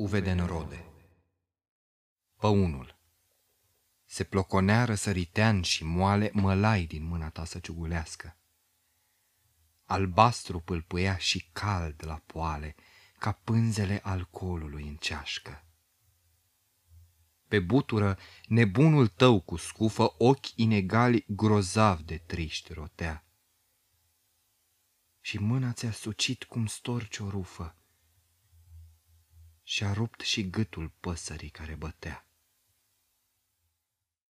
Uveden rode Păunul Se ploconea răsăritean și moale mălai din mâna ta să ciugulească. Albastru pâlpâia și cald la poale, ca pânzele alcoolului în ceașcă. Pe butură, nebunul tău cu scufă ochi inegali grozav de triști rotea. Și mâna ți-a sucit cum storci o rufă și-a rupt și gâtul păsării care bătea.